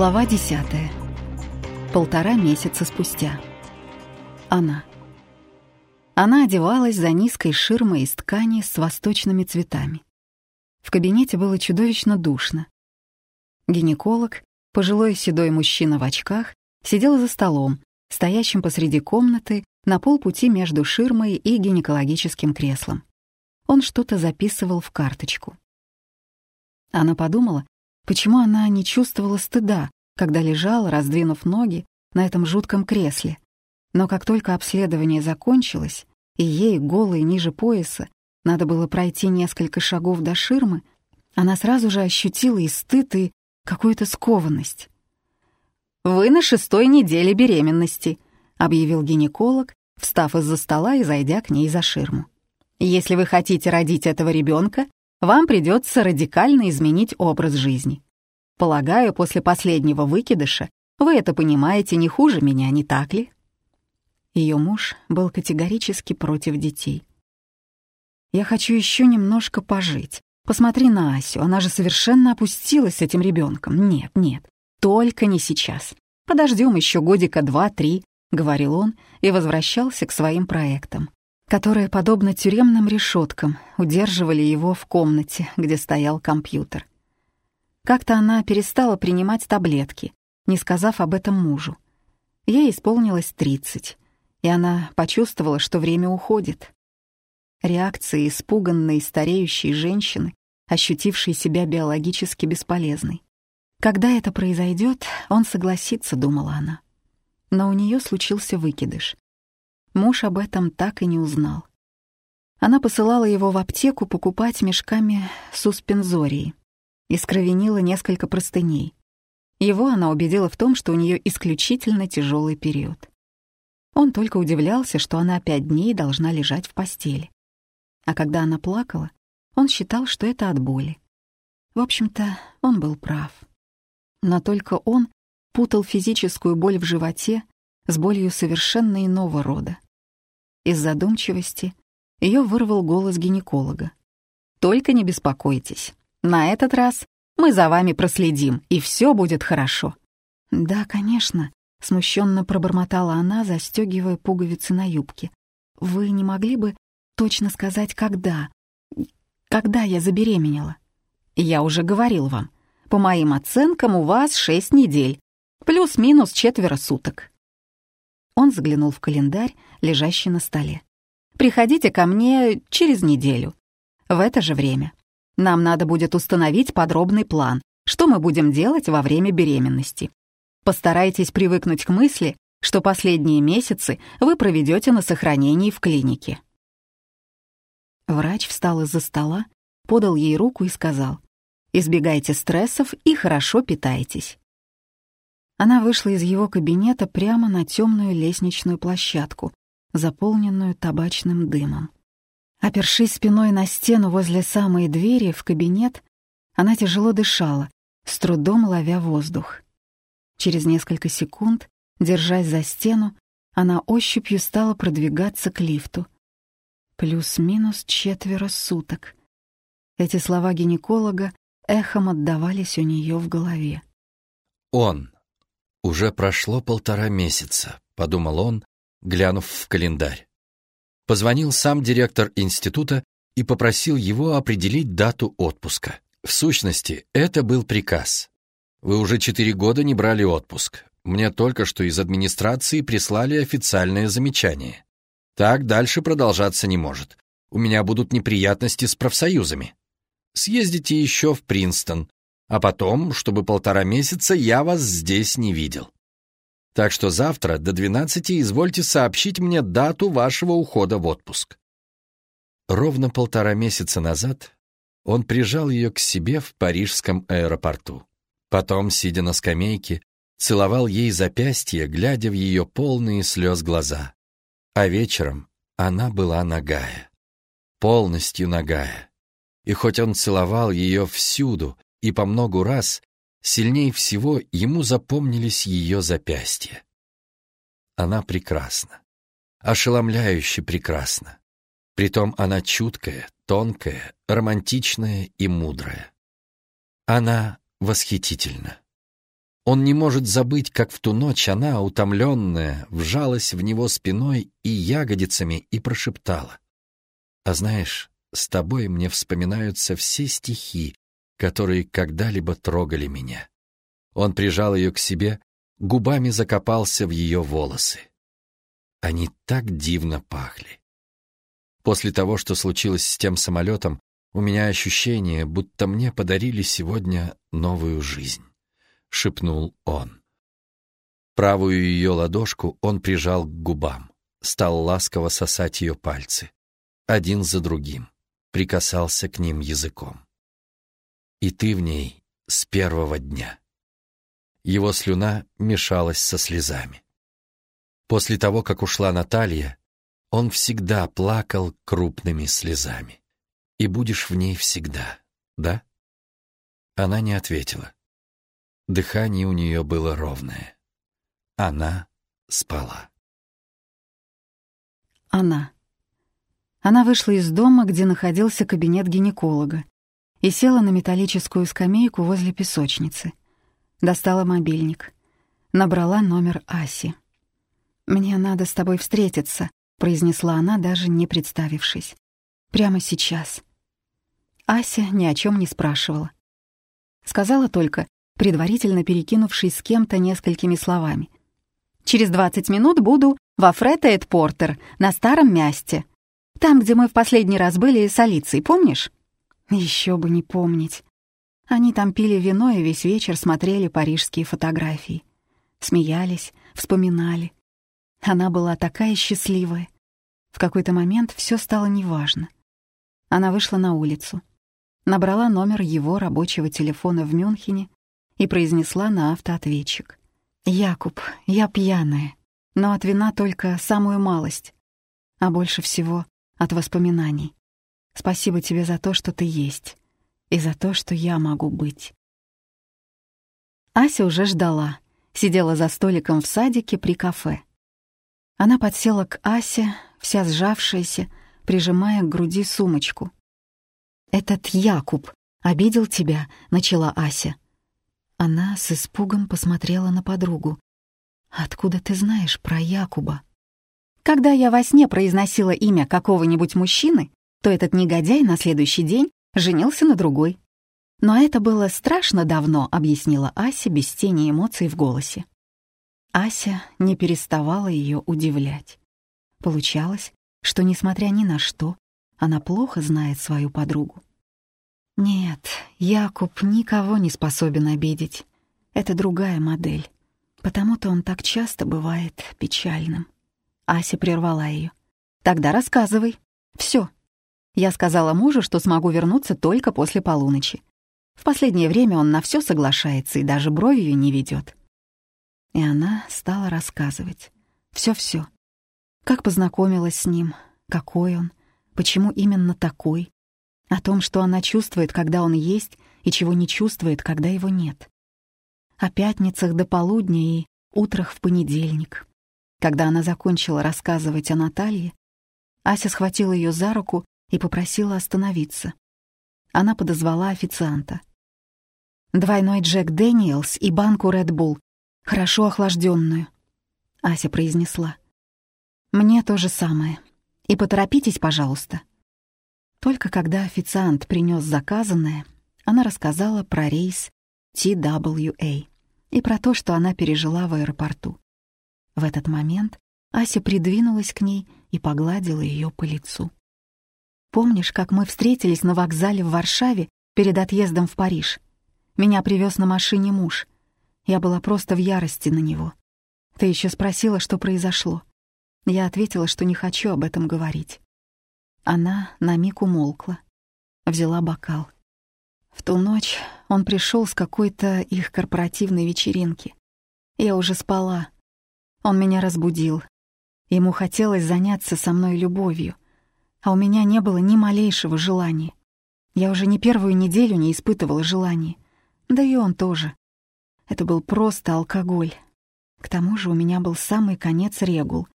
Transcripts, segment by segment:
Глава десятая. Полтора месяца спустя. Она. Она одевалась за низкой ширмой из ткани с восточными цветами. В кабинете было чудовищно душно. Гинеколог, пожилой седой мужчина в очках, сидел за столом, стоящим посреди комнаты на полпути между ширмой и гинекологическим креслом. Он что-то записывал в карточку. Она подумала, почему она не чувствовала стыда, когда лежала, раздвинув ноги, на этом жутком кресле. Но как только обследование закончилось, и ей, голой ниже пояса, надо было пройти несколько шагов до ширмы, она сразу же ощутила и стыд, и какую-то скованность. «Вы на шестой неделе беременности», — объявил гинеколог, встав из-за стола и зайдя к ней за ширму. «Если вы хотите родить этого ребенка, вам придется радикально изменить образ жизни. Полагаю, после последнего выкидыша вы это понимаете не хуже меня, не так ли?» Ее муж был категорически против детей. «Я хочу еще немножко пожить. Посмотри на Асю, она же совершенно опустилась с этим ребенком. Нет, нет, только не сейчас. Подождем еще годика два-три», — говорил он и возвращался к своим проектам, которые, подобно тюремным решеткам, удерживали его в комнате, где стоял компьютер. Как-то она перестала принимать таблетки, не сказав об этом мужу. Ей исполнилось тридцать и она почувствовала, что время уходит. Реакции испуганной стареющей женщины, ощутившей себя биологически бесполезной. Когда это произойдет, он согласится, думала она. Но у нее случился выкидыш. Муж об этом так и не узнал. Она посылала его в аптеку покупать мешками суспензории скровенила несколько простыней. Его она убедила в том, что у нее исключительно тяжелый период. Он только удивлялся, что она пять дней должна лежать в постели. А когда она плакала, он считал, что это от боли. В общем-то, он был прав. Но только он путал физическую боль в животе с болью совершенно иного рода. Из задумчивости ее вырвал голос гинеколога. «Только не беспокойтесь. На этот раз мы за вами проследим, и все будет хорошо». «Да, конечно», Смущенно пробормотала она, застегивая пуговицы на юбке. «Вы не могли бы точно сказать, когда? Когда я забеременела?» «Я уже говорил вам. По моим оценкам, у вас шесть недель. Плюс-минус четверо суток». Он заглянул в календарь, лежащий на столе. «Приходите ко мне через неделю. В это же время. Нам надо будет установить подробный план, что мы будем делать во время беременности. Постарайтесь привыкнуть к мысли, что последние месяцы вы проведете на сохранении в клинике. Врач встал из-за стола, подал ей руку и сказал, «Избегайте стрессов и хорошо питайтесь». Она вышла из его кабинета прямо на темную лестничную площадку, заполненную табачным дымом. Опершись спиной на стену возле самой двери в кабинет, она тяжело дышала, с трудом ловя воздух. Через несколько секунд, держась за стену, она ощупью стала продвигаться к лифту. Плюс-минус четверо суток. Эти слова гинеколога эхом отдавались у нее в голове. «Он. Уже прошло полтора месяца», — подумал он, глянув в календарь. Позвонил сам директор института и попросил его определить дату отпуска. В сущности, это был приказ. Вы уже четыре года не брали отпуск. Мне только что из администрации прислали официальное замечание. Так дальше продолжаться не может. У меня будут неприятности с профсоюзами. Съездите еще в Принстон, а потом, чтобы полтора месяца я вас здесь не видел. Так что завтра до двенадцати извольте сообщить мне дату вашего ухода в отпуск. Ровно полтора месяца назад он прижал ее к себе в парижском аэропорту. Потом, сидя на скамейке, целовал ей запястье, глядя в ее полные слез глаза. А вечером она была нагая, полностью нагая. И хоть он целовал ее всюду и по многу раз, сильнее всего ему запомнились ее запястья. Она прекрасна, ошеломляюще прекрасна. Притом она чуткая, тонкая, романтичная и мудрая. Она восхитительно. Он не может забыть, как в ту ночь она, утомленная, вжалась в него спиной и ягодицами и прошептала. «А знаешь, с тобой мне вспоминаются все стихи, которые когда-либо трогали меня». Он прижал ее к себе, губами закопался в ее волосы. Они так дивно пахли. После того, что случилось с тем самолетом, у меня ощущение, будто мне подарили сегодня новую жизнь», — шепнул он. Правую ее ладошку он прижал к губам, стал ласково сосать ее пальцы, один за другим, прикасался к ним языком. «И ты в ней с первого дня». Его слюна мешалась со слезами. После того, как ушла Наталья, он всегда плакал крупными слезами. И будешь в ней всегда, да? Она не ответила. Дыхание у нее было ровное. Она спала. Она. Она вышла из дома, где находился кабинет гинеколога, и села на металлическую скамейку возле песочницы. Достала мобильник. Набрала номер Аси. «Мне надо с тобой встретиться», — произнесла она, даже не представившись. «Прямо сейчас». Ася ни о чем не спрашивала. Сказала только, предварительно перекинувшись с кем-то несколькими словами. «Через двадцать минут буду во Фрета Портер, на Старом Мясте. Там, где мы в последний раз были с Алицей, помнишь?» Еще бы не помнить. Они там пили вино и весь вечер смотрели парижские фотографии. Смеялись, вспоминали. Она была такая счастливая. В какой-то момент все стало неважно. Она вышла на улицу, набрала номер его рабочего телефона в Мюнхене и произнесла на автоответчик. «Якуб, я пьяная, но от вина только самую малость, а больше всего от воспоминаний. Спасибо тебе за то, что ты есть и за то, что я могу быть. Ася уже ждала, сидела за столиком в садике при кафе. Она подсела к Асе, вся сжавшаяся, прижимая к груди сумочку. «Этот Якуб обидел тебя», — начала Ася. Она с испугом посмотрела на подругу. «Откуда ты знаешь про Якуба?» «Когда я во сне произносила имя какого-нибудь мужчины, то этот негодяй на следующий день женился на другой. Но это было страшно давно, объяснила Ася без тени эмоций в голосе. Ася не переставала ее удивлять. Получалось, что, несмотря ни на что, она плохо знает свою подругу. Нет, Якуб никого не способен обидеть. Это другая модель. Потому-то он так часто бывает печальным. Ася прервала ее. «Тогда рассказывай. Все, я сказала мужу, что смогу вернуться только после полуночи. В последнее время он на все соглашается и даже бровью не ведет. И она стала рассказывать. Все-все. Как познакомилась с ним, какой он, почему именно такой, о том, что она чувствует, когда он есть, и чего не чувствует, когда его нет. О пятницах до полудня и утрах в понедельник. Когда она закончила рассказывать о Наталье, Ася схватила ее за руку и попросила остановиться. Она подозвала официанта. «Двойной Джек Дэниелс и банку Red Bull, хорошо охлажденную», — Ася произнесла. «Мне то же самое. И поторопитесь, пожалуйста». Только когда официант принес заказанное, она рассказала про рейс TWA и про то, что она пережила в аэропорту. В этот момент Ася придвинулась к ней и погладила ее по лицу. Помнишь, как мы встретились на вокзале в Варшаве перед отъездом в Париж? Меня привез на машине муж. Я была просто в ярости на него. Ты еще спросила, что произошло. Я ответила, что не хочу об этом говорить. Она на миг умолкла. Взяла бокал. В ту ночь он пришел с какой-то их корпоративной вечеринки. Я уже спала. Он меня разбудил. Ему хотелось заняться со мной любовью а у меня не было ни малейшего желания. Я уже не первую неделю не испытывала желания. Да и он тоже. Это был просто алкоголь. К тому же у меня был самый конец регул,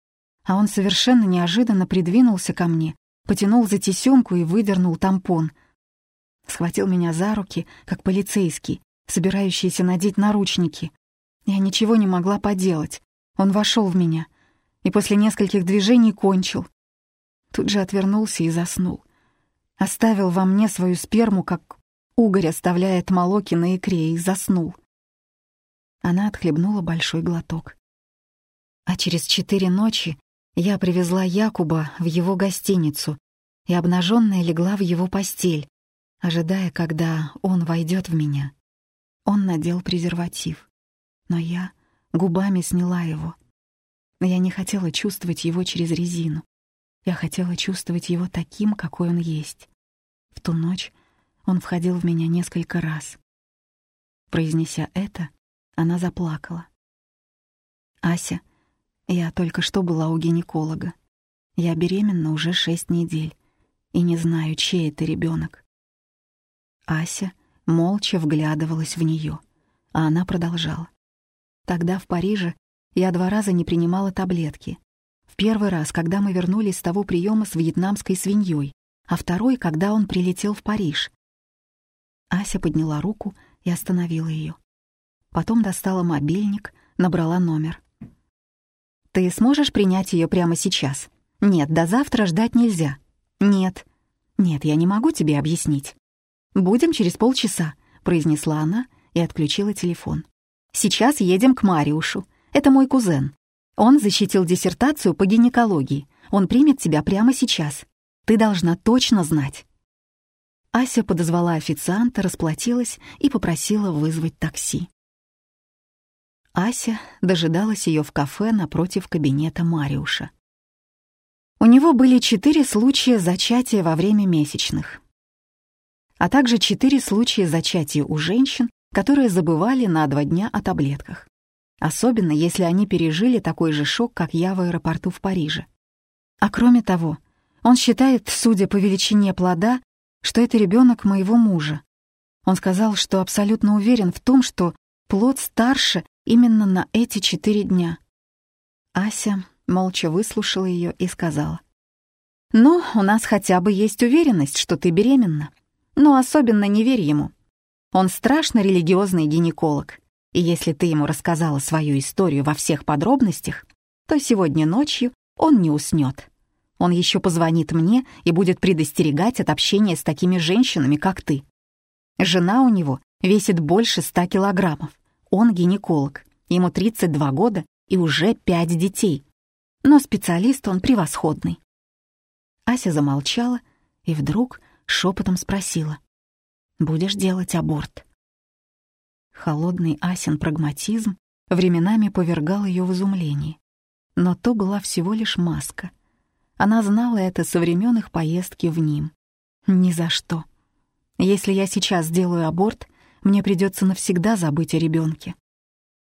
а он совершенно неожиданно придвинулся ко мне, потянул за тесёмку и выдернул тампон. Схватил меня за руки, как полицейский, собирающийся надеть наручники. Я ничего не могла поделать. Он вошел в меня и после нескольких движений кончил. Тут же отвернулся и заснул. Оставил во мне свою сперму, как угорь оставляет молоки на икре, и заснул. Она отхлебнула большой глоток. А через четыре ночи я привезла Якуба в его гостиницу и обнаженная легла в его постель, ожидая, когда он войдет в меня. Он надел презерватив, но я губами сняла его. Я не хотела чувствовать его через резину. Я хотела чувствовать его таким, какой он есть. В ту ночь он входил в меня несколько раз. Произнеся это, она заплакала. «Ася, я только что была у гинеколога. Я беременна уже шесть недель и не знаю, чей это ребенок. Ася молча вглядывалась в нее, а она продолжала. Тогда в Париже я два раза не принимала таблетки. Первый раз, когда мы вернулись с того приема с вьетнамской свиньей, а второй, когда он прилетел в Париж. Ася подняла руку и остановила ее. Потом достала мобильник, набрала номер. «Ты сможешь принять ее прямо сейчас?» «Нет, до завтра ждать нельзя». «Нет». «Нет, я не могу тебе объяснить». «Будем через полчаса», — произнесла она и отключила телефон. «Сейчас едем к Мариушу. Это мой кузен. Он защитил диссертацию по гинекологии. Он примет тебя прямо сейчас. Ты должна точно знать». Ася подозвала официанта, расплатилась и попросила вызвать такси. Ася дожидалась ее в кафе напротив кабинета Мариуша. У него были четыре случая зачатия во время месячных, а также четыре случая зачатия у женщин, которые забывали на два дня о таблетках. Особенно, если они пережили такой же шок, как я в аэропорту в Париже. А кроме того, он считает, судя по величине плода, что это ребенок моего мужа. Он сказал, что абсолютно уверен в том, что плод старше именно на эти четыре дня. Ася молча выслушала ее и сказала. «Ну, у нас хотя бы есть уверенность, что ты беременна. Но особенно не верь ему. Он страшно религиозный гинеколог, и если ты ему рассказала свою историю во всех подробностях, то сегодня ночью он не уснет. Он еще позвонит мне и будет предостерегать от общения с такими женщинами, как ты. Жена у него весит больше ста килограммов. Он гинеколог, ему 32 года и уже пять детей. Но специалист он превосходный. Ася замолчала и вдруг шепотом спросила. «Будешь делать аборт?» Холодный Асин прагматизм временами повергал ее в изумление. Но то была всего лишь маска — она знала это со времен их поездки в Ним. Ни за что. Если я сейчас сделаю аборт, мне придется навсегда забыть о ребенке.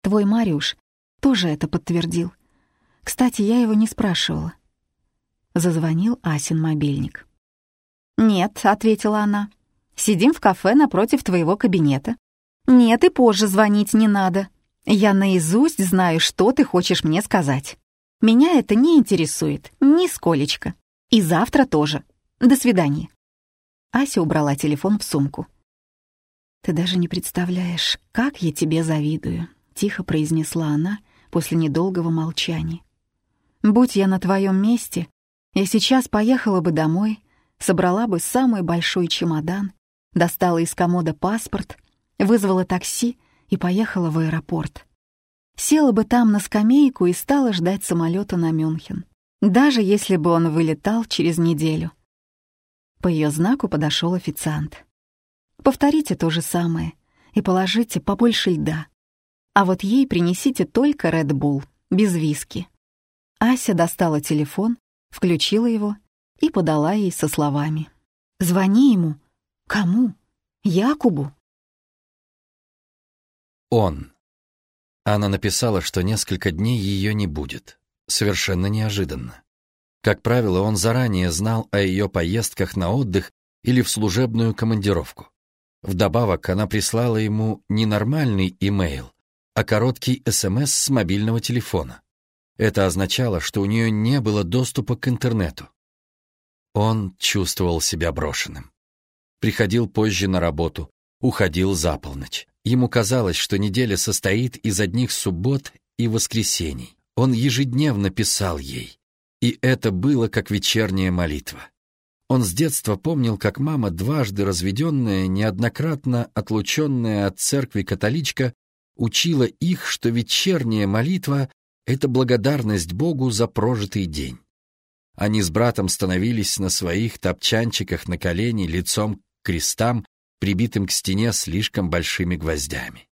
Твой Мариуш тоже это подтвердил. Кстати, я его не спрашивала. Зазвонил Асин мобильник. «Нет», — ответила она. «Сидим в кафе напротив твоего кабинета». «Нет, и позже звонить не надо. Я наизусть знаю, что ты хочешь мне сказать». Меня это не интересует, нисколечко. И завтра тоже. До свидания». Ася убрала телефон в сумку. «Ты даже не представляешь, как я тебе завидую», — тихо произнесла она после недолгого молчания. «Будь я на твоем месте, я сейчас поехала бы домой, собрала бы самый большой чемодан, достала из комода паспорт, вызвала такси и поехала в аэропорт села бы там на скамейку и стала ждать самолета на Мюнхен, даже если бы он вылетал через неделю. По ее знаку подошел официант. «Повторите то же самое и положите побольше льда. А вот ей принесите только Red Bull, без виски». Ася достала телефон, включила его и подала ей со словами. «Звони ему». «Кому?» «Якубу». Он. Она написала, что несколько дней ее не будет. Совершенно неожиданно. Как правило, он заранее знал о ее поездках на отдых или в служебную командировку. Вдобавок, она прислала ему не нормальный имейл, а короткий СМС с мобильного телефона. Это означало, что у нее не было доступа к интернету. Он чувствовал себя брошенным. Приходил позже на работу, уходил за полночь. Ему казалось, что неделя состоит из одних суббот и воскресений. Он ежедневно писал ей, и это было как вечерняя молитва. Он с детства помнил, как мама, дважды разведенная, неоднократно отлученная от церкви католичка, учила их, что вечерняя молитва — это благодарность Богу за прожитый день. Они с братом становились на своих топчанчиках на колени лицом к крестам, прибитым к стене слишком большими гвоздями.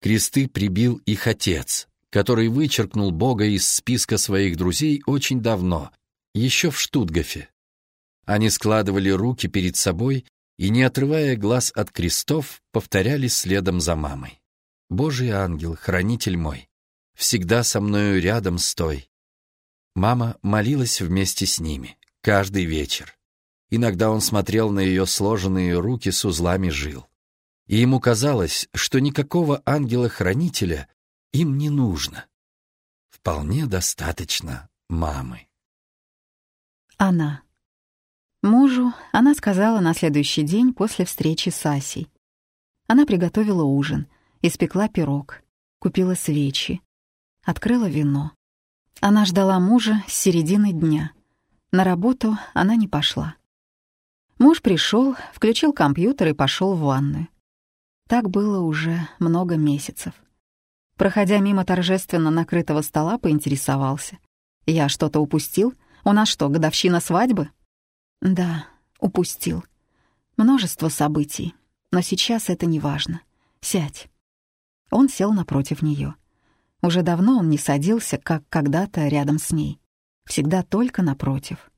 Кресты прибил их отец, который вычеркнул Бога из списка своих друзей очень давно, еще в Штутгофе. Они складывали руки перед собой и, не отрывая глаз от крестов, повторяли следом за мамой. «Божий ангел, хранитель мой, всегда со мною рядом стой, Мама молилась вместе с ними, каждый вечер. Иногда он смотрел на ее сложенные руки с узлами жил. И ему казалось, что никакого ангела-хранителя им не нужно. Вполне достаточно мамы. Она. Мужу она сказала на следующий день после встречи с Асей. Она приготовила ужин, испекла пирог, купила свечи, открыла вино. Она ждала мужа с середины дня. На работу она не пошла. Муж пришел, включил компьютер и пошел в ванную. Так было уже много месяцев. Проходя мимо торжественно накрытого стола, поинтересовался. «Я что-то упустил? У нас что, годовщина свадьбы?» «Да, упустил. Множество событий. Но сейчас это не важно. Сядь». Он сел напротив нее. Уже давно он не садился, как когда-то рядом с ней. Всегда только напротив.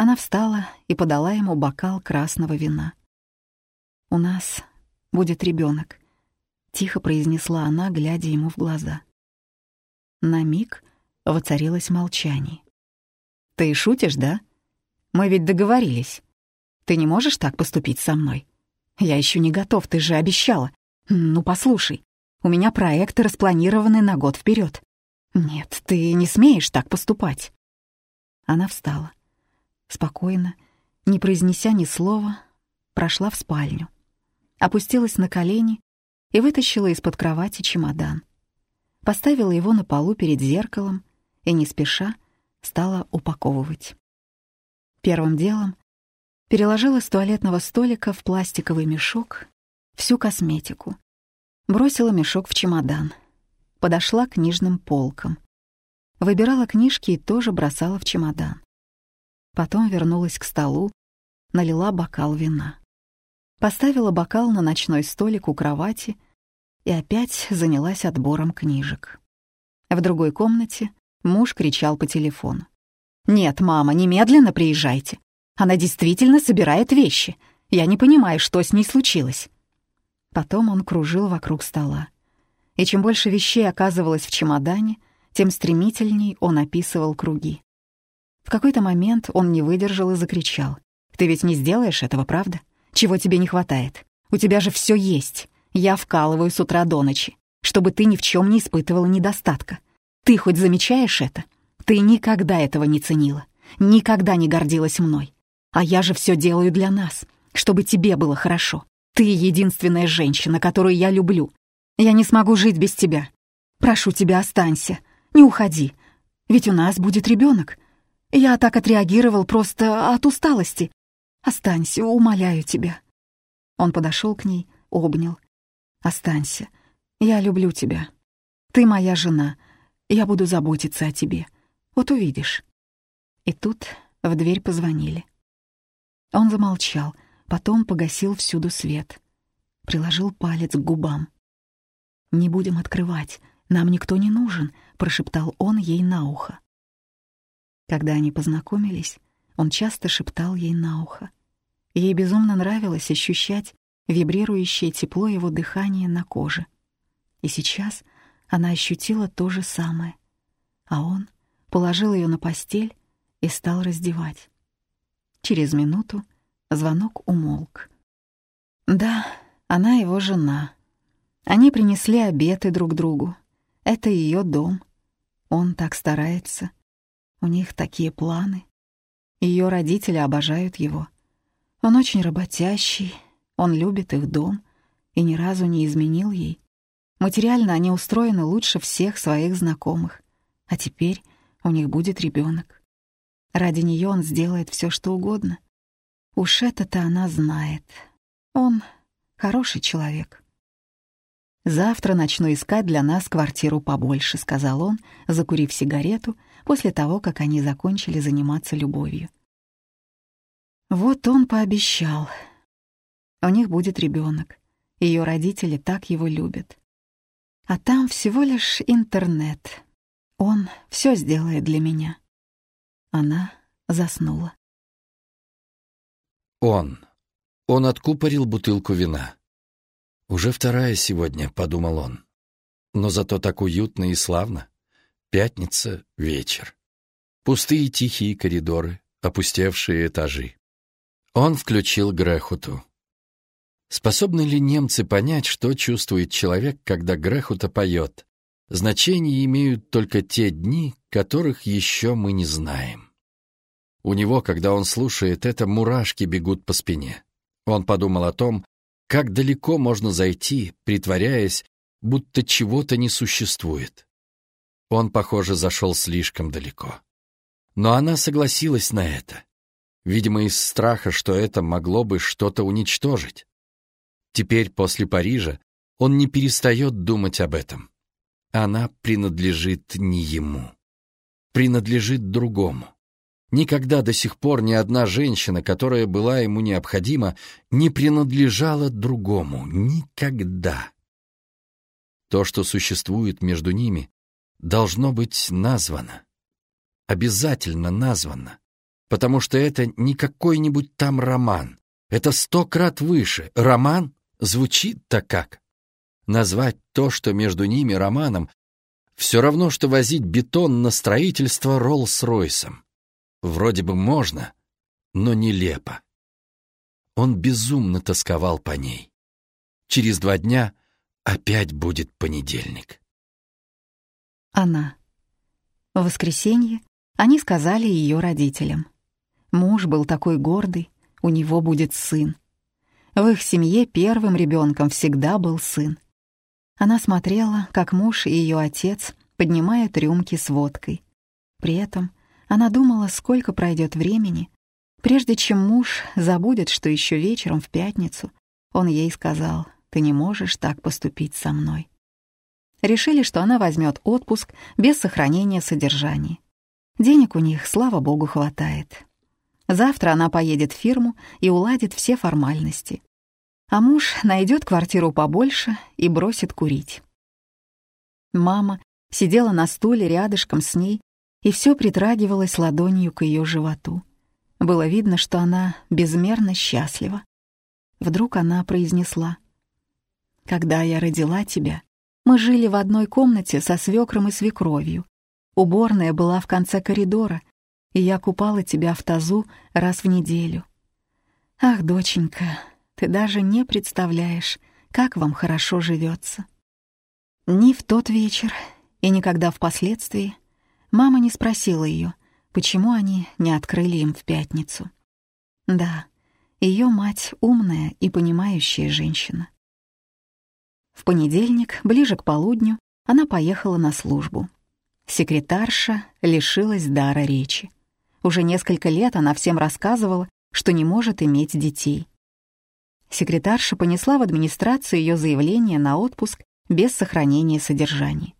Она встала и подала ему бокал красного вина. «У нас будет ребенок», — тихо произнесла она, глядя ему в глаза. На миг воцарилось молчание. «Ты шутишь, да? Мы ведь договорились. Ты не можешь так поступить со мной? Я еще не готов, ты же обещала. Ну, послушай, у меня проекты распланированы на год вперед. Нет, ты не смеешь так поступать. Она встала. Спокойно, не произнеся ни слова, прошла в спальню. Опустилась на колени и вытащила из-под кровати чемодан. Поставила его на полу перед зеркалом и, не спеша, стала упаковывать. Первым делом переложила с туалетного столика в пластиковый мешок всю косметику, Бросила мешок в чемодан. Подошла к книжным полкам. Выбирала книжки и тоже бросала в чемодан. Потом вернулась к столу, налила бокал вина. Поставила бокал на ночной столик у кровати и опять занялась отбором книжек. В другой комнате муж кричал по телефону. «Нет, мама, немедленно приезжайте. Она действительно собирает вещи. Я не понимаю, что с ней случилось». Потом он кружил вокруг стола. И чем больше вещей оказывалось в чемодане, тем стремительней он описывал круги. В какой-то момент он не выдержал и закричал. «Ты ведь не сделаешь этого, правда? Чего тебе не хватает? У тебя же все есть. Я вкалываю с утра до ночи, чтобы ты ни в чем не испытывала недостатка. Ты хоть замечаешь это? Ты никогда этого не ценила, никогда не гордилась мной. А я же все делаю для нас, чтобы тебе было хорошо. Ты единственная женщина, которую я люблю. Я не смогу жить без тебя. Прошу тебя, останься. Не уходи. Ведь у нас будет ребенок. Я так отреагировал просто от усталости. Останься, умоляю тебя. Он подошел к ней, обнял. Останься. Я люблю тебя. Ты моя жена. Я буду заботиться о тебе. Вот увидишь. И тут в дверь позвонили. Он замолчал, Потом погасил всюду свет. Приложил палец к губам. «Не будем открывать, нам никто не нужен», — прошептал он ей на ухо. Когда они познакомились, он часто шептал ей на ухо. Ей безумно нравилось ощущать вибрирующее тепло его дыхания на коже. И сейчас она ощутила то же самое. А он положил ее на постель и стал раздевать. Через минуту Звонок умолк. Да, она его жена. Они принесли обеты друг другу. Это ее дом. Он так старается. У них такие планы. Ее родители обожают его. Он очень работящий, он любит их дом, и ни разу не изменил ей. Материально они устроены лучше всех своих знакомых. А теперь у них будет ребенок. Ради нее он сделает все, что угодно. Уж это-то она знает. Он хороший человек. «Завтра начну искать для нас квартиру побольше», — сказал он, закурив сигарету после того, как они закончили заниматься любовью. Вот он пообещал. У них будет ребенок. Ее родители так его любят. А там всего лишь интернет. Он все сделает для меня. Она заснула. Он. Он откупорил бутылку вина. «Уже вторая сегодня», — подумал он. «Но зато так уютно и славно. Пятница, вечер. Пустые тихие коридоры, опустевшие этажи». Он включил Грехуту. Способны ли немцы понять, что чувствует человек, когда Грехута поет? Значение имеют только те дни, которых еще мы не знаем. У него, когда он слушает это, мурашки бегут по спине. Он подумал о том, как далеко можно зайти, притворяясь, будто чего-то не существует. Он, похоже, зашел слишком далеко. Но она согласилась на это. Видимо, из страха, что это могло бы что-то уничтожить. Теперь, после Парижа, он не перестает думать об этом. Она принадлежит не ему. Принадлежит другому. Никогда до сих пор ни одна женщина, которая была ему необходима, не принадлежала другому. Никогда. То, что существует между ними, должно быть названо. Обязательно названо. Потому что это не какой-нибудь там роман. Это сто крат выше. Роман звучит-то как. Назвать то, что между ними романом, все равно, что возить бетон на строительство Роллс-Ройсом. Вроде бы можно, но нелепо. Он безумно тосковал по ней. Через два дня опять будет понедельник. Она. В воскресенье они сказали ее родителям. Муж был такой гордый, у него будет сын. В их семье первым ребенком всегда был сын. Она смотрела, как муж и ее отец поднимают рюмки с водкой. При этом она думала, сколько пройдет времени, прежде чем муж забудет, что еще вечером в пятницу он ей сказал, «Ты не можешь так поступить со мной». Решили, что она возьмет отпуск без сохранения содержания. Денег у них, слава богу, хватает. Завтра она поедет в фирму и уладит все формальности. А муж найдет квартиру побольше и бросит курить. Мама сидела на стуле рядышком с ней и все притрагивалось ладонью к ее животу. Было видно, что она безмерно счастлива. Вдруг она произнесла. «Когда я родила тебя, мы жили в одной комнате со свекром и свекровью. Уборная была в конце коридора, и я купала тебя в тазу раз в неделю. Ах, доченька, ты даже не представляешь, как вам хорошо живется. Ни в тот вечер и никогда впоследствии Мама не спросила ее, почему они не открыли им в пятницу. Да, ее мать умная и понимающая женщина. В понедельник, ближе к полудню, она поехала на службу. Секретарша лишилась дара речи. Уже несколько лет она всем рассказывала, что не может иметь детей. Секретарша понесла в администрацию ее заявление на отпуск без сохранения содержания.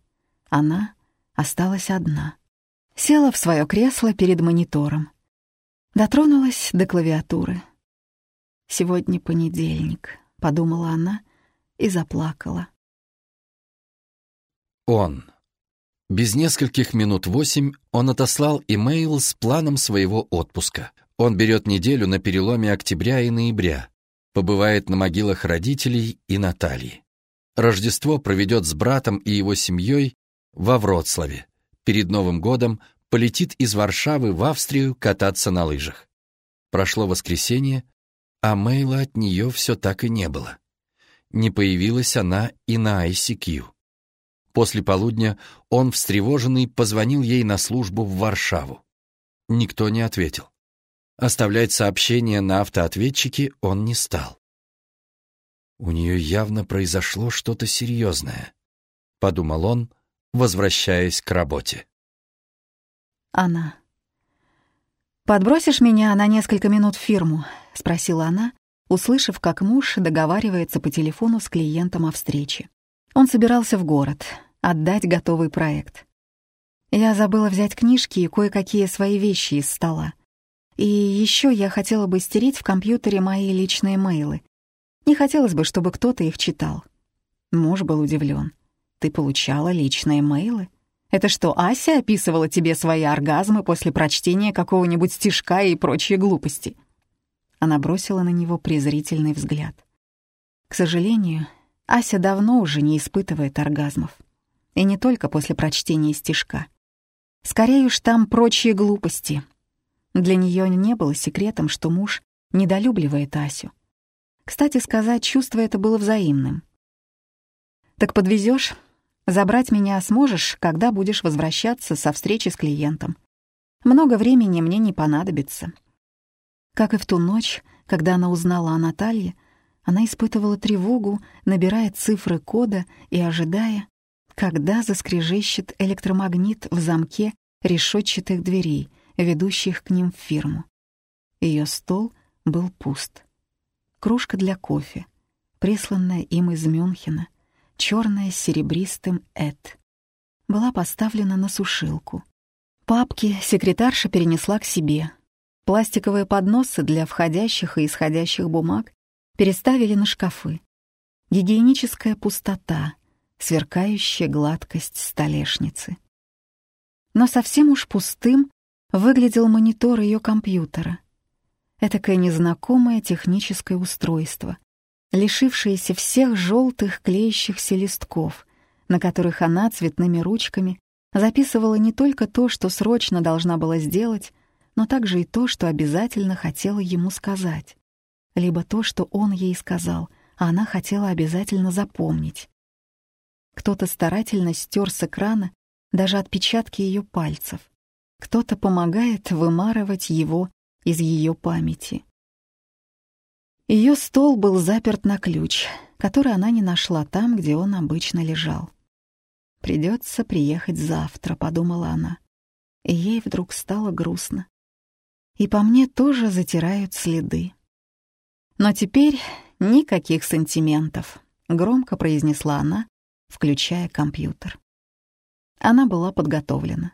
Она осталась одна села в свое кресло перед монитором. Дотронулась до клавиатуры. «Сегодня понедельник», — подумала она и заплакала. Он. Без нескольких минут восемь он отослал имейл с планом своего отпуска. Он берет неделю на переломе октября и ноября, побывает на могилах родителей и Натальи. Рождество проведет с братом и его семьей во Вроцлаве перед Новым годом полетит из Варшавы в Австрию кататься на лыжах. Прошло воскресенье, а мейла от нее все так и не было. Не появилась она и на ICQ. После полудня он, встревоженный, позвонил ей на службу в Варшаву. Никто не ответил. Оставлять сообщение на автоответчике он не стал. У нее явно произошло что-то серьезное, подумал он, возвращаясь к работе. Она. «Подбросишь меня на несколько минут в фирму?» — спросила она, услышав, как муж договаривается по телефону с клиентом о встрече. Он собирался в город, отдать готовый проект. Я забыла взять книжки и кое-какие свои вещи из стола. И еще я хотела бы стереть в компьютере мои личные мейлы. Не хотелось бы, чтобы кто-то их читал. Муж был удивлен. «Ты получала личные мейлы?» Это что, Ася описывала тебе свои оргазмы после прочтения какого-нибудь стишка и прочие глупости?» Она бросила на него презрительный взгляд. К сожалению, Ася давно уже не испытывает оргазмов. И не только после прочтения стишка. Скорее уж там прочие глупости. Для нее не было секретом, что муж недолюбливает Асю. Кстати сказать, чувство это было взаимным. «Так подвезешь? Забрать меня сможешь, когда будешь возвращаться со встречи с клиентом. Много времени мне не понадобится». Как и в ту ночь, когда она узнала о Наталье, она испытывала тревогу, набирая цифры кода и ожидая, когда заскрежещет электромагнит в замке решетчатых дверей, ведущих к ним в фирму. Ее стол был пуст. Кружка для кофе, присланная им из Мюнхена — черная с серебристым «эт». Была поставлена на сушилку. Папки секретарша перенесла к себе. Пластиковые подносы для входящих и исходящих бумаг переставили на шкафы. Гигиеническая пустота, сверкающая гладкость столешницы. Но совсем уж пустым выглядел монитор ее компьютера. Этакое незнакомое техническое устройство, лишившаяся всех желтых клеящихся листков, на которых она цветными ручками записывала не только то, что срочно должна была сделать, но также и то, что обязательно хотела ему сказать, либо то, что он ей сказал, а она хотела обязательно запомнить. Кто-то старательно стер с экрана даже отпечатки ее пальцев, кто-то помогает вымарывать его из ее памяти — ее стол был заперт на ключ, который она не нашла там, где он обычно лежал. «Придется приехать завтра», — подумала она. И ей вдруг стало грустно. И по мне тоже затирают следы. Но теперь никаких сантиментов, — громко произнесла она, включая компьютер. Она была подготовлена.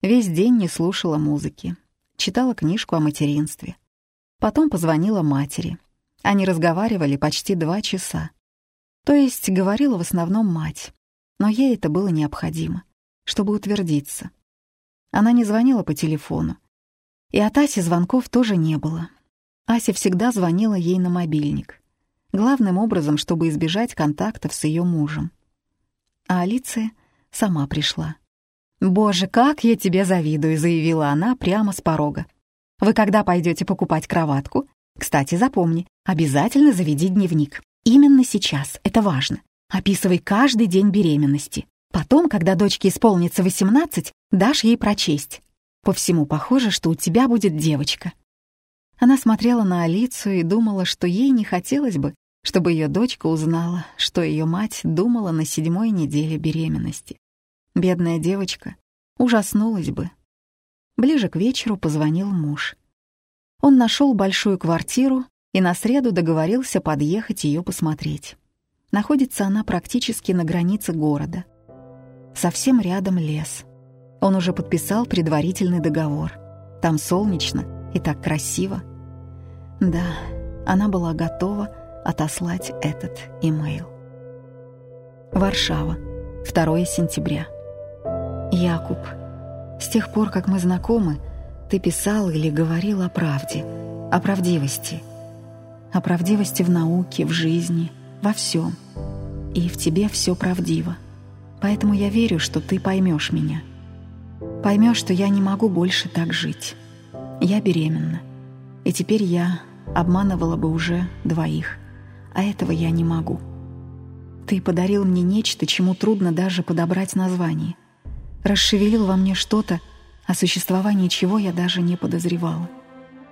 Весь день не слушала музыки, читала книжку о материнстве. Потом позвонила матери — они разговаривали почти два часа. То есть говорила в основном мать, но ей это было необходимо, чтобы утвердиться. Она не звонила по телефону. И от Аси звонков тоже не было. Ася всегда звонила ей на мобильник. Главным образом, чтобы избежать контактов с ее мужем. А Алиция сама пришла. «Боже, как я тебе завидую», — заявила она прямо с порога. «Вы когда пойдете покупать кроватку? Кстати, запомни, обязательно заведи дневник. Именно сейчас, это важно. Описывай каждый день беременности. Потом, когда дочке исполнится 18, дашь ей прочесть. По всему похоже, что у тебя будет девочка. Она смотрела на Алицию и думала, что ей не хотелось бы, чтобы ее дочка узнала, что ее мать думала на седьмой неделе беременности. Бедная девочка ужаснулась бы. Ближе к вечеру позвонил муж. Он нашел большую квартиру и на среду договорился подъехать ее посмотреть. Находится она практически на границе города. Совсем рядом лес. Он уже подписал предварительный договор. Там солнечно и так красиво. Да, она была готова отослать этот имейл. Варшава, 2 сентября. Якуб, с тех пор, как мы знакомы, ты писал или говорил о правде, о правдивости. О правдивости в науке, в жизни, во всем. И в тебе все правдиво. Поэтому я верю, что ты поймешь меня. Поймешь, что я не могу больше так жить. Я беременна. И теперь я обманывала бы уже двоих. А этого я не могу. Ты подарил мне нечто, чему трудно даже подобрать название. Расшевелил во мне что-то, о существовании чего я даже не подозревала.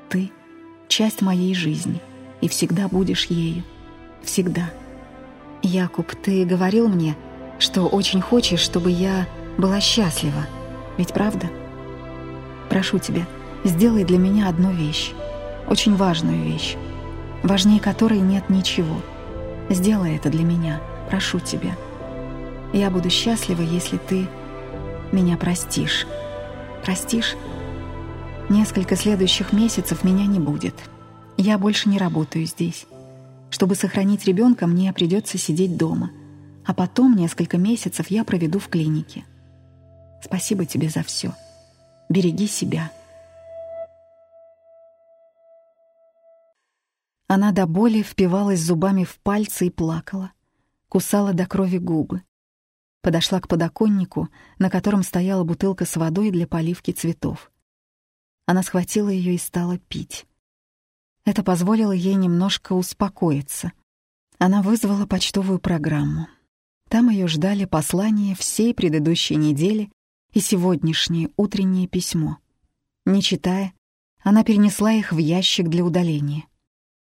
Ты — часть моей жизни, и всегда будешь ею. Всегда. Якуб, ты говорил мне, что очень хочешь, чтобы я была счастлива. Ведь правда? Прошу тебя, сделай для меня одну вещь. Очень важную вещь. Важнее которой нет ничего. Сделай это для меня. Прошу тебя. Я буду счастлива, если ты меня простишь. Простишь? Несколько следующих месяцев меня не будет. Я больше не работаю здесь. Чтобы сохранить ребенка, мне придется сидеть дома. А потом несколько месяцев я проведу в клинике. Спасибо тебе за все. Береги себя. Она до боли впивалась зубами в пальцы и плакала. Кусала до крови губы. Подошла к подоконнику, на котором стояла бутылка с водой для поливки цветов. Она схватила ее и стала пить. Это позволило ей немножко успокоиться. Она вызвала почтовую программу. Там ее ждали послания всей предыдущей недели и сегодняшнее утреннее письмо. Не читая, она перенесла их в ящик для удаления.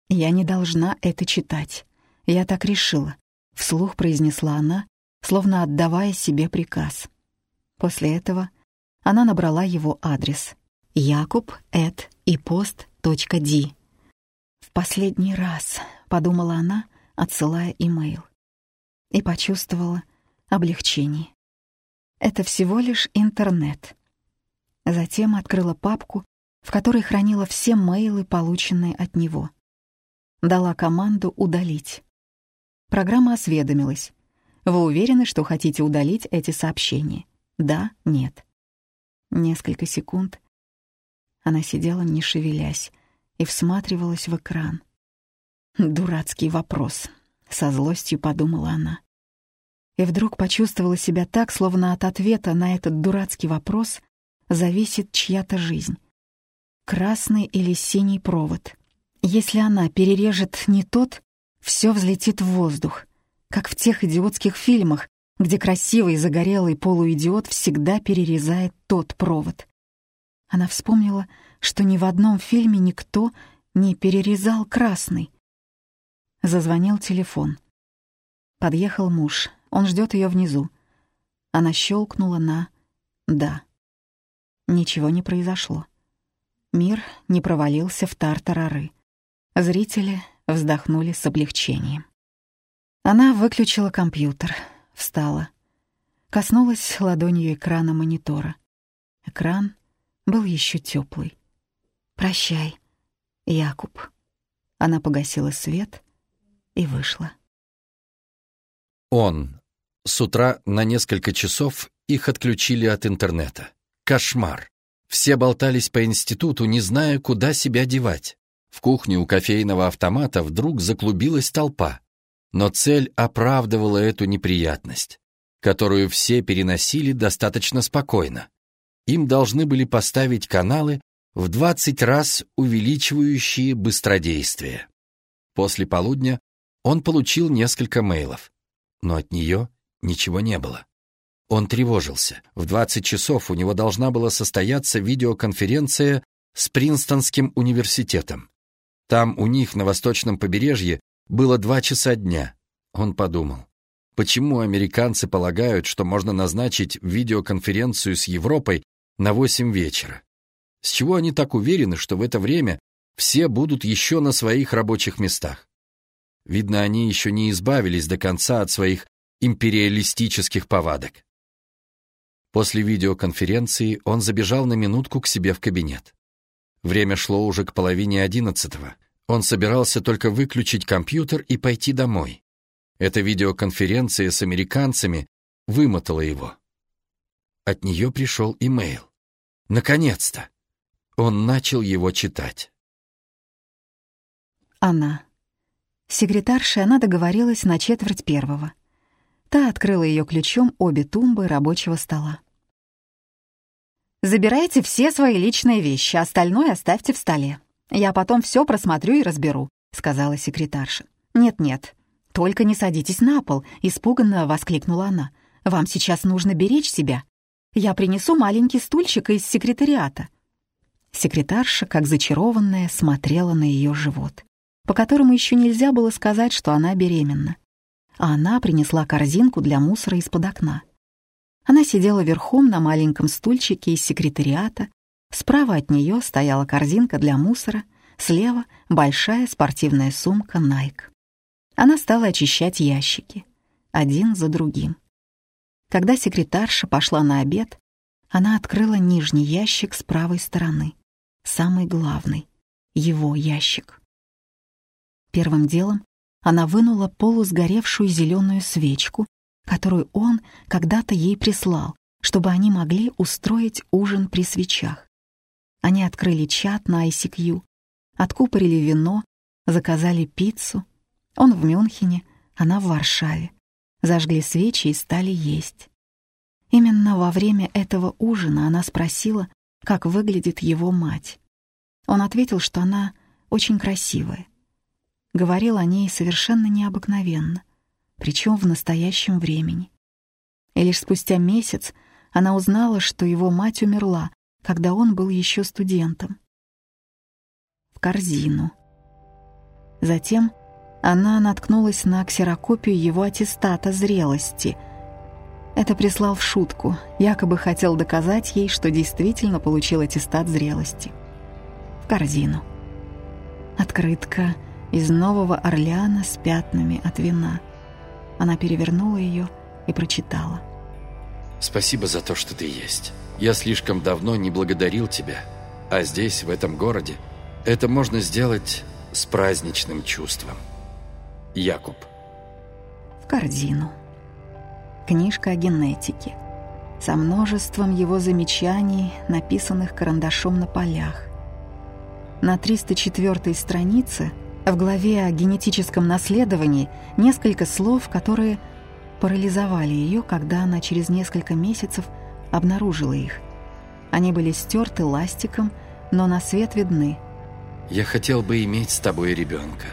«Я не должна это читать. Я так решила», — вслух произнесла она, словно отдавая себе приказ. После этого она набрала его адрес якуб эт и пост ди. «В последний раз», — подумала она, отсылая имейл. И почувствовала облегчение. Это всего лишь интернет. Затем открыла папку, в которой хранила все мейлы, полученные от него. Дала команду «удалить». Программа осведомилась. Вы уверены, что хотите удалить эти сообщения? Да, нет. Несколько секунд она сидела, не шевелясь, и всматривалась в экран. «Дурацкий вопрос», — со злостью подумала она. И вдруг почувствовала себя так, словно от ответа на этот дурацкий вопрос зависит чья-то жизнь. Красный или синий провод. Если она перережет не тот, все взлетит в воздух — как в тех идиотских фильмах, где красивый загорелый полуидиот всегда перерезает тот провод. Она вспомнила, что ни в одном фильме никто не перерезал красный. Зазвонил телефон. Подъехал муж. Он ждет ее внизу. Она щелкнула на «да». Ничего не произошло. Мир не провалился в тартарары. Зрители вздохнули с облегчением. Она выключила компьютер, встала. Коснулась ладонью экрана монитора. Экран был еще теплый. «Прощай, Якуб». Она погасила свет и вышла. Он. С утра на несколько часов их отключили от интернета. Кошмар. Все болтались по институту, не зная, куда себя девать. В кухне у кофейного автомата вдруг заклубилась толпа но цель оправдывала эту неприятность, которую все переносили достаточно спокойно. Им должны были поставить каналы в 20 раз увеличивающие быстродействие. После полудня он получил несколько мейлов, но от нее ничего не было. Он тревожился. В 20 часов у него должна была состояться видеоконференция с Принстонским университетом. Там у них на восточном побережье было два часа дня. Он подумал, почему американцы полагают, что можно назначить видеоконференцию с Европой на 8 вечера? С чего они так уверены, что в это время все будут еще на своих рабочих местах? Видно, они еще не избавились до конца от своих империалистических повадок. После видеоконференции он забежал на минутку к себе в кабинет. Время шло уже к половине одиннадцатого, он собирался только выключить компьютер и пойти домой. Эта видеоконференция с американцами вымотала его. От нее пришел имейл. Наконец-то! Он начал его читать. Она. Секретарша она договорилась на четверть первого. Та открыла ее ключом обе тумбы рабочего стола. «Забирайте все свои личные вещи, остальное оставьте в столе. «Я потом все просмотрю и разберу», — сказала секретарша. «Нет-нет, только не садитесь на пол», — испуганно воскликнула она. «Вам сейчас нужно беречь себя. Я принесу маленький стульчик из секретариата». Секретарша, как зачарованная, смотрела на ее живот. по которому еще нельзя было сказать, что она беременна. А она принесла корзинку для мусора из-под окна. Она сидела верхом на маленьком стульчике из секретариата, справа от нее стояла корзинка для мусора, слева — большая спортивная сумка Nike. Она стала очищать ящики, один за другим. Когда секретарша пошла на обед, она открыла нижний ящик с правой стороны, самый главный, его ящик. Первым делом она вынула полусгоревшую зеленую свечку, которую он когда-то ей прислал, чтобы они могли устроить ужин при свечах. Они открыли чат на ICQ, откупорили вино, заказали пиццу. Он в Мюнхене, она в Варшаве. Зажгли свечи и стали есть. Именно во время этого ужина она спросила, как выглядит его мать. Он ответил, что она очень красивая. Говорил о ней совершенно необыкновенно, причем в настоящем времени. И лишь спустя месяц она узнала, что его мать умерла, когда он был еще студентом. В корзину. Затем она наткнулась на ксерокопию его аттестата зрелости — это прислал в шутку, якобы хотел доказать ей, что действительно получил аттестат зрелости. В корзину. Открытка из Нового Орлеана с пятнами от вина. Она перевернула ее и прочитала. «Спасибо за то, что ты есть. Я слишком давно не благодарил тебя, а здесь, в этом городе, это можно сделать с праздничным чувством. Якуб». В корзину книжка о генетике, со множеством его замечаний, написанных карандашом на полях. На 304 странице в главе о генетическом наследовании несколько слов, которые парализовали ее, когда она через несколько месяцев обнаружила их. Они были стерты ластиком, но на свет видны. «Я хотел бы иметь с тобой ребенка.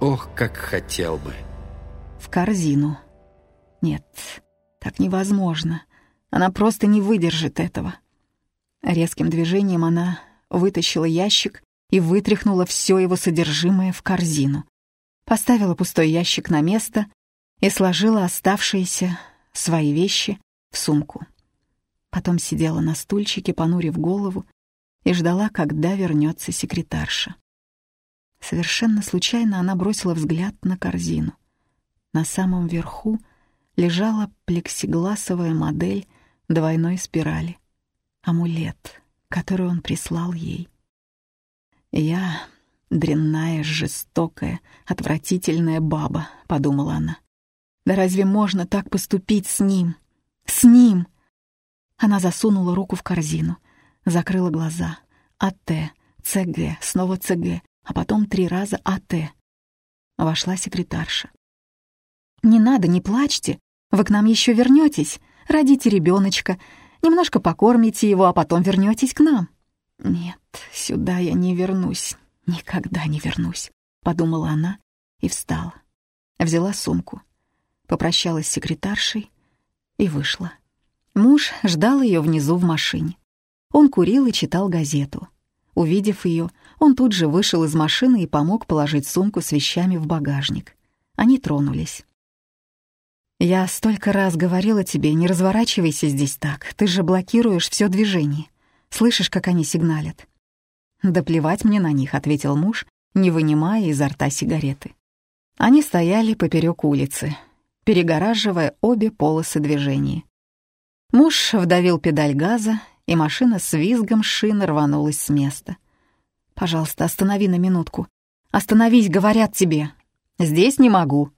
Ох, как хотел бы!» В корзину. Нет, так невозможно. Она просто не выдержит этого. Резким движением она вытащила ящик и вытряхнула все его содержимое в корзину. Поставила пустой ящик на место и сложила оставшиеся свои вещи в сумку. Потом сидела на стульчике, понурив голову, и ждала, когда вернется секретарша. Совершенно случайно она бросила взгляд на корзину. На самом верху — лежала плексигласовая модель двойной спирали. Амулет, который он прислал ей. «Я дрянная, жестокая, отвратительная баба», — подумала она. «Да разве можно так поступить с ним? С ним!» Она засунула руку в корзину, закрыла глаза. АТ, ЦГ, снова ЦГ, а потом три раза АТ. Вошла секретарша. «Не надо, не плачьте. Вы к нам еще вернетесь, родите ребеночка, немножко покормите его, а потом вернетесь к нам». «Нет, сюда я не вернусь, никогда не вернусь», — подумала она и встала. Взяла сумку, попрощалась с секретаршей и вышла. Муж ждал ее внизу в машине. Он курил и читал газету. Увидев ее, он тут же вышел из машины и помог положить сумку с вещами в багажник. Они тронулись. «Я столько раз говорила тебе, не разворачивайся здесь так, ты же блокируешь все движение. Слышишь, как они сигналят?» «Да плевать мне на них», — ответил муж, не вынимая изо рта сигареты. Они стояли поперек улицы, перегораживая обе полосы движения. Муж вдавил педаль газа, и машина с визгом шин рванулась с места. «Пожалуйста, останови на минутку. Остановись, говорят тебе. Здесь не могу»,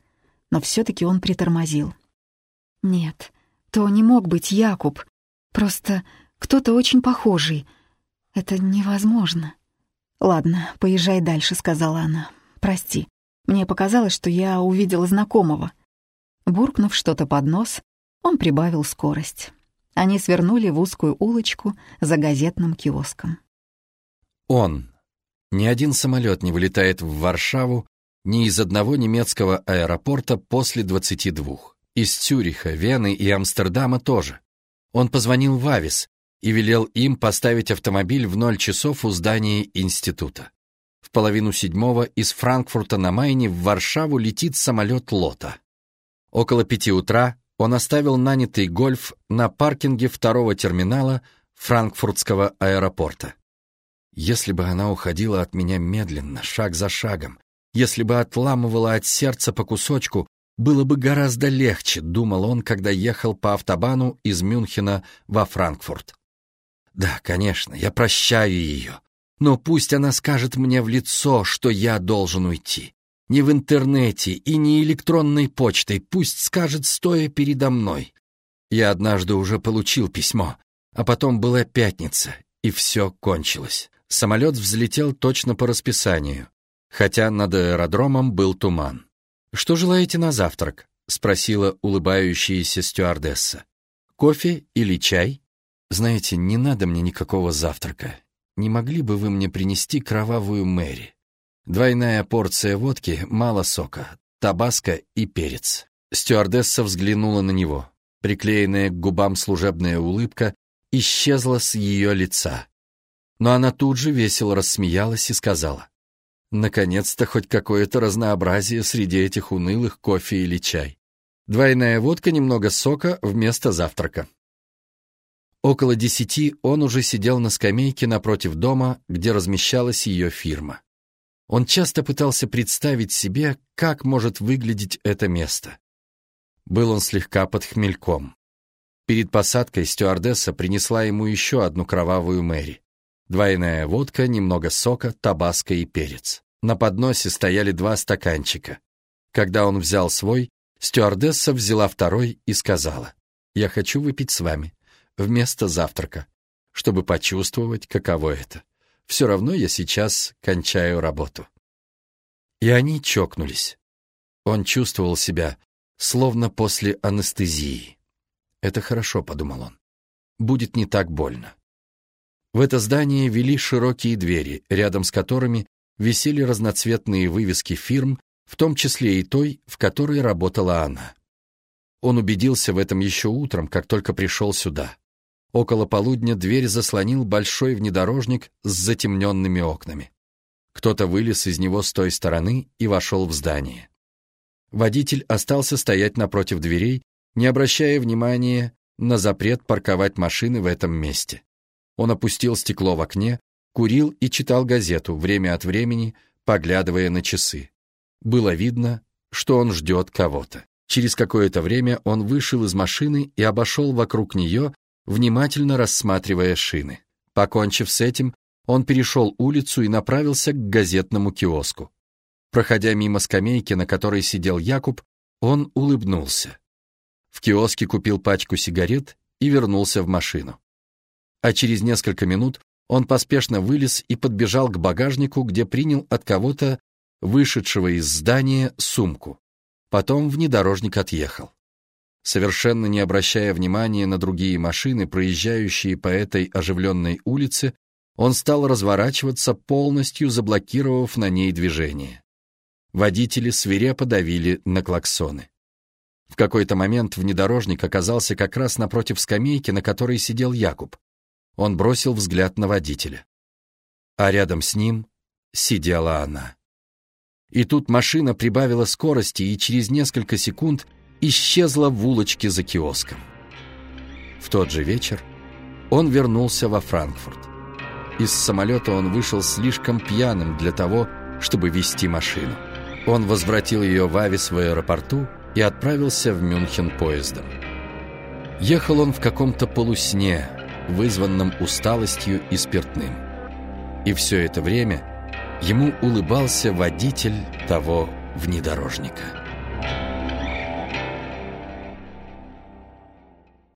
но все-таки он притормозил. «Нет, то не мог быть Якуб. Просто кто-то очень похожий. Это невозможно». «Ладно, поезжай дальше», — сказала она. «Прости, мне показалось, что я увидела знакомого». Буркнув что-то под нос, он прибавил скорость. Они свернули в узкую улочку за газетным киоском. Он. Ни один самолет не вылетает в Варшаву ни из одного немецкого аэропорта после 22. Из Цюриха, Вены и Амстердама тоже. Он позвонил в Авис и велел им поставить автомобиль в ноль часов у здания института. В половину седьмого из Франкфурта на Майне в Варшаву летит самолет Лота. Около пяти утра он оставил нанятый гольф на паркинге второго терминала Франкфуртского аэропорта. Если бы она уходила от меня медленно, шаг за шагом, если бы отламывала от сердца по кусочку, было бы гораздо легче, думал он, когда ехал по автобану из Мюнхена во Франкфурт. Да, конечно, я прощаю ее, но пусть она скажет мне в лицо, что я должен уйти. Не в интернете и не электронной почтой, пусть скажет, стоя передо мной. Я однажды уже получил письмо, а потом была пятница, и все кончилось. Самолет взлетел точно по расписанию, хотя над аэродромом был туман. «Что желаете на завтрак?» — спросила улыбающаяся стюардесса. «Кофе или чай?» «Знаете, не надо мне никакого завтрака. Не могли бы вы мне принести кровавую Мэри?» Двойная порция водки, мало сока, табаско и перец. Стюардесса взглянула на него. Приклеенная к губам служебная улыбка исчезла с ее лица. Но она тут же весело рассмеялась и сказала, «Наконец-то хоть какое-то разнообразие среди этих унылых кофе или чай. Двойная водка, немного сока вместо завтрака». Около десяти он уже сидел на скамейке напротив дома, где размещалась ее фирма. Он часто пытался представить себе, как может выглядеть это место. Был он слегка под хмельком. Перед посадкой стюардесса принесла ему еще одну кровавую Мэри. Двойная водка, немного сока, табаско и перец. На подносе стояли два стаканчика. Когда он взял свой, стюардесса взяла второй и сказала, «Я хочу выпить с вами, вместо завтрака, чтобы почувствовать, каково это. Все равно я сейчас кончаю работу. И они чокнулись. Он чувствовал себя, словно после анестезии. «Это хорошо», — подумал он. «Будет не так больно». В это здание вели широкие двери, рядом с которыми висели разноцветные вывески фирм, в том числе и той, в которой работала она. Он убедился в этом еще утром, как только пришел сюда. Около полудня дверь заслонил большой внедорожник с затемненными окнами. Кто-то вылез из него с той стороны и вошел в здание. Водитель остался стоять напротив дверей, не обращая внимания на запрет парковать машины в этом месте. Он опустил стекло в окне, курил и читал газету, время от времени поглядывая на часы. Было видно, что он ждет кого-то. Через какое-то время он вышел из машины и обошел вокруг нее, внимательно рассматривая шины. Покончив с этим, он перешел улицу и направился к газетному киоску. Проходя мимо скамейки, на которой сидел Якуб, он улыбнулся. В киоске купил пачку сигарет и вернулся в машину. А через несколько минут он поспешно вылез и подбежал к багажнику, где принял от кого-то, вышедшего из здания, сумку. Потом внедорожник отъехал. Совершенно не обращая внимания на другие машины, проезжающие по этой оживленной улице, он стал разворачиваться, полностью заблокировав на ней движение. Водители свирепо давили на клаксоны. В какой-то момент внедорожник оказался как раз напротив скамейки, на которой сидел Якуб. Он бросил взгляд на водителя. А рядом с ним сидела она. И тут машина прибавила скорости, и через несколько секунд — исчезла в улочке за киоском. В тот же вечер он вернулся во Франкфурт. Из самолета он вышел слишком пьяным для того, чтобы вести машину. Он возвратил ее в Авис в аэропорту и отправился в Мюнхен поездом. Ехал он в каком-то полусне, вызванном усталостью и спиртным. И все это время ему улыбался водитель того внедорожника.